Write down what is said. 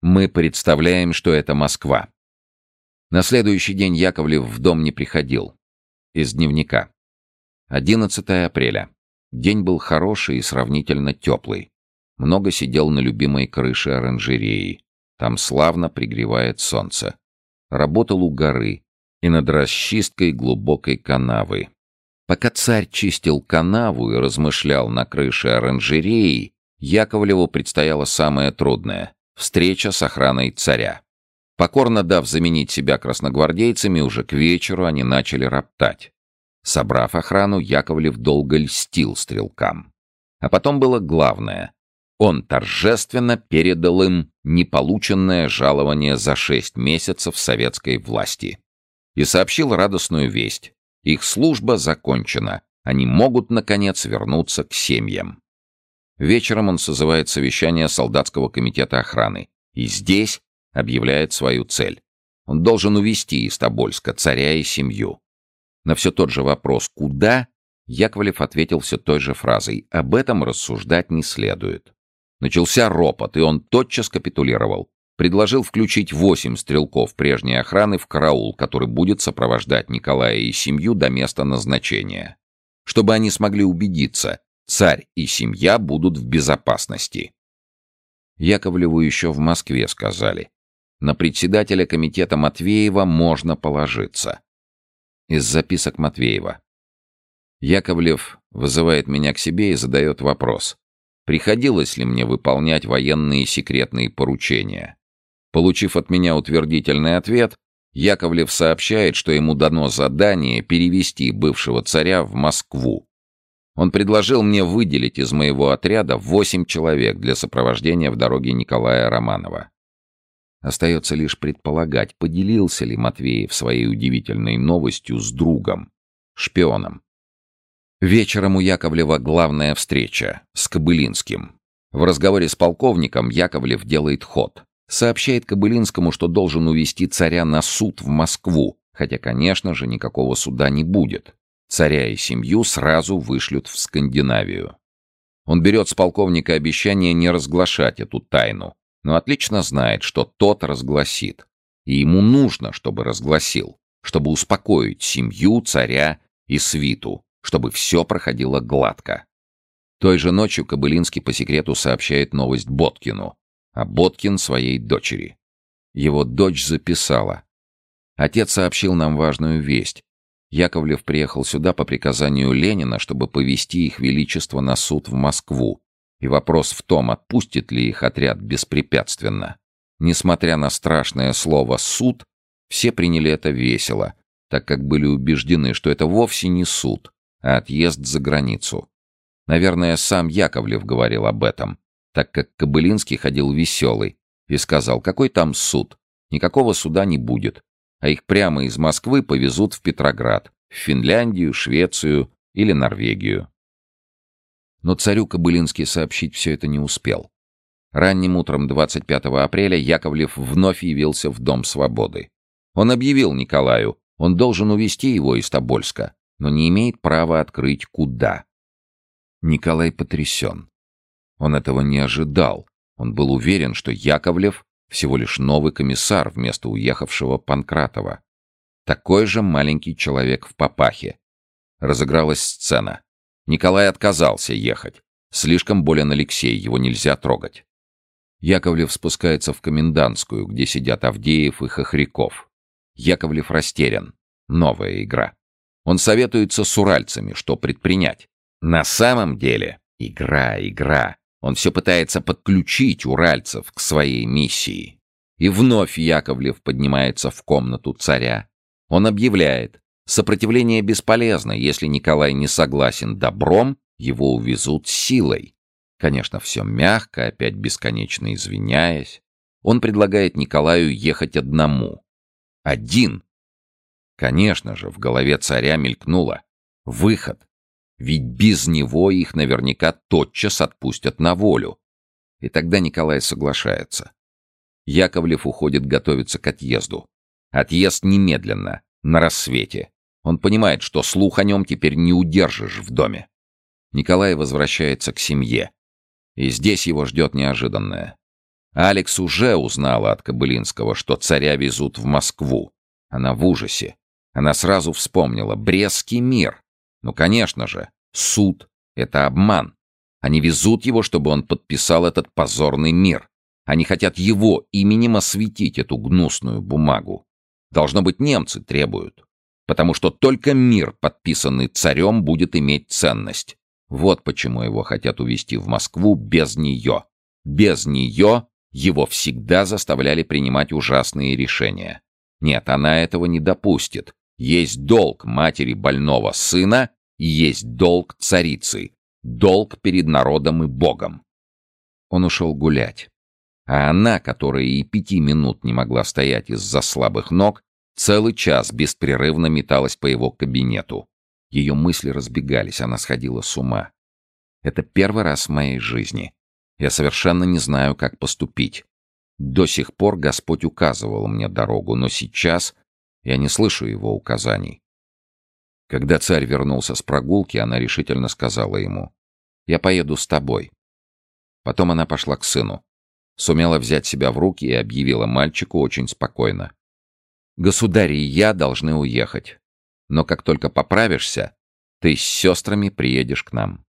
Мы представляем, что это Москва. На следующий день Яковлев в дом не приходил. Из дневника. 11 апреля. День был хороший и сравнительно теплый. Много сидел на любимой крыше оранжереи. Там славно пригревает солнце. Работал у горы и над расчисткой глубокой канавы. Пока царь чистил канаву и размышлял на крыше оранжереи, Яковлеву предстояло самое трудное — встреча с охраной царя. Покорно дав заменить себя красногвардейцами, уже к вечеру они начали роптать. Собрав охрану, Яковлев долго льстил стрелкам. А потом было главное. Он торжественно передал им неполученное жалование за шесть месяцев советской власти. И сообщил радостную весть. Их служба закончена. Они могут, наконец, вернуться к семьям. Вечером он созывает совещание солдатского комитета охраны. И здесь объявляет свою цель. Он должен увести из Тобольска царя и семью. На все тот же вопрос «Куда?» Яковлев ответил все той же фразой «Об этом рассуждать не следует». Начался ропот, и он тотчас капитулировал. Предложил включить восемь стрелков прежней охраны в караул, который будет сопровождать Николая и семью до места назначения. Чтобы они смогли убедиться, царь и семья будут в безопасности. Яковлеву еще в Москве сказали. На председателя комитета Матвеева можно положиться из записок Матвеева. Яковлев вызывает меня к себе и задает вопрос. Приходилось ли мне выполнять военные секретные поручения? Получив от меня утвердительный ответ, Яковлев сообщает, что ему дано задание перевести бывшего царя в Москву. Он предложил мне выделить из моего отряда восемь человек для сопровождения в дороге Николая Романова. Остается лишь предполагать, поделился ли Матвеев своей удивительной новостью с другом, шпионом. Вечером у Яковлева главная встреча с Кобылинским. В разговоре с полковником Яковлев делает ход. Сообщает Кобылинскому, что должен увести царя на суд в Москву, хотя, конечно же, никакого суда не будет. Царя и семью сразу вышлют в Скандинавию. Он берет с полковника обещание не разглашать эту тайну, но отлично знает, что тот разгласит. И ему нужно, чтобы разгласил, чтобы успокоить семью, царя и свиту, чтобы все проходило гладко. Той же ночью Кобылинский по секрету сообщает новость Боткину, а Боткин своей дочери. Его дочь записала. Отец сообщил нам важную весть. Яковлев приехал сюда по приказанию Ленина, чтобы повести их величество на суд в Москву, и вопрос в том, отпустит ли их отряд беспрепятственно. Несмотря на страшное слово «суд», все приняли это весело, так как были убеждены, что это вовсе не суд, а отъезд за границу. Наверное, сам Яковлев говорил об этом, так как Кобылинский ходил веселый и сказал, какой там суд, никакого суда не будет, а их прямо из Москвы повезут в Петроград, в Финляндию, Швецию или Норвегию. Но царю Кобылинский сообщить все это не успел. Ранним утром 25 апреля Яковлев вновь явился в Дом Свободы. Он объявил Николаю, он должен увести его из Тобольска, но не имеет права открыть куда. Николай потрясен. Он этого не ожидал. Он был уверен, что Яковлев всего лишь новый комиссар вместо уехавшего Панкратова. Такой же маленький человек в папахе. Разыгралась сцена. Николай отказался ехать. Слишком болен Алексей, его нельзя трогать. Яковлев спускается в комендантскую, где сидят Авдеев и Хохряков. Яковлев растерян. Новая игра. Он советуется с уральцами, что предпринять. На самом деле, игра, игра. Он все пытается подключить уральцев к своей миссии. И вновь Яковлев поднимается в комнату царя. Он объявляет, Сопротивление бесполезно, если Николай не согласен добром, его увезут силой. Конечно, все мягко, опять бесконечно извиняясь. Он предлагает Николаю ехать одному. Один. Конечно же, в голове царя мелькнуло. Выход. Ведь без него их наверняка тотчас отпустят на волю. И тогда Николай соглашается. Яковлев уходит готовиться к отъезду. Отъезд немедленно, на рассвете. Он понимает, что слух о нем теперь не удержишь в доме. Николай возвращается к семье. И здесь его ждет неожиданное. Алекс уже узнала от Кобылинского, что царя везут в Москву. Она в ужасе. Она сразу вспомнила. Брестский мир. Ну, конечно же, суд — это обман. Они везут его, чтобы он подписал этот позорный мир. Они хотят его именем осветить эту гнусную бумагу. Должно быть, немцы требуют. Потому что только мир, подписанный царем, будет иметь ценность. Вот почему его хотят увезти в Москву без нее. Без нее его всегда заставляли принимать ужасные решения. Нет, она этого не допустит. Есть долг матери больного сына и есть долг царицы. Долг перед народом и Богом. Он ушел гулять. А она, которая и пяти минут не могла стоять из-за слабых ног, целый час беспрерывно металась по его кабинету. Ее мысли разбегались, она сходила с ума. Это первый раз в моей жизни. Я совершенно не знаю, как поступить. До сих пор Господь указывал мне дорогу, но сейчас я не слышу его указаний. Когда царь вернулся с прогулки, она решительно сказала ему, «Я поеду с тобой». Потом она пошла к сыну. Сумела взять себя в руки и объявила мальчику очень спокойно. «Государь и я должны уехать. Но как только поправишься, ты с сестрами приедешь к нам».